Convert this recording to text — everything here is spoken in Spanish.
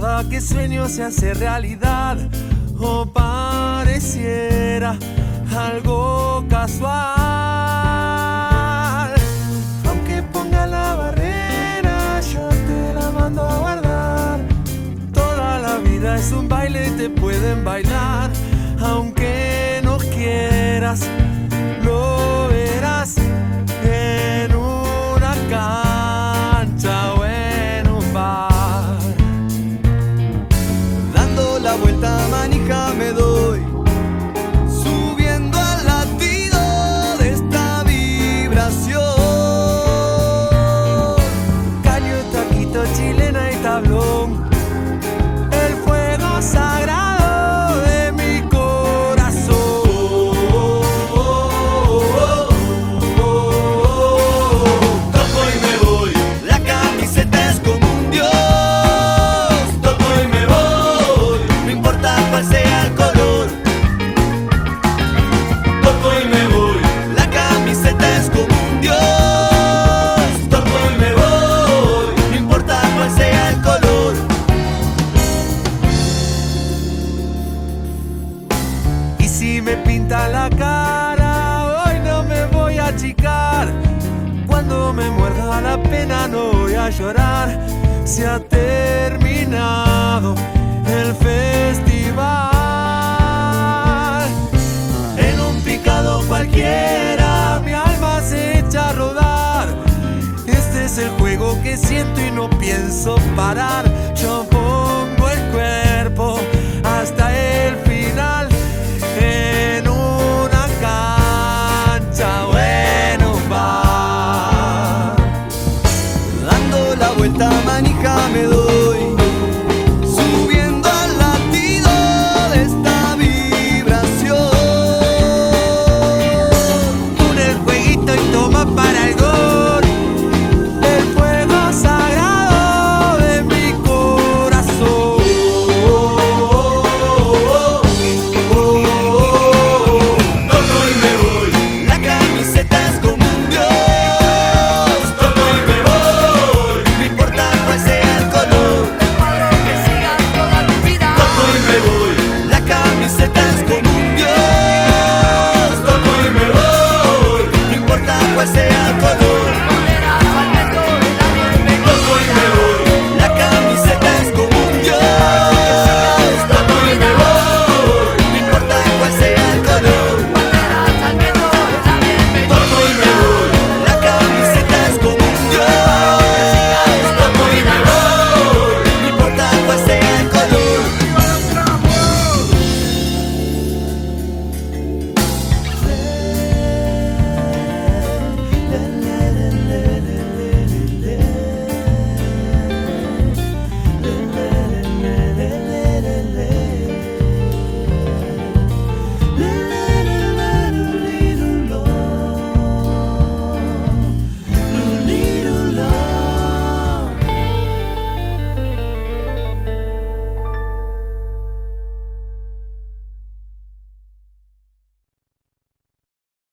Cada que sueño se hace realidad o pareciera algo casual. Aunque ponga la barrera, yo te la mando a guardar. Toda la vida es un baile te pueden bailar, aunque no quieras. Pinta la cara, hoy no me voy a achicar. Cuando me muerda la pena, no voy a llorar. Se ha terminado el festival. En un picado cualquiera, mi alma se echa a rodar. Este es el juego que siento y no pienso parar.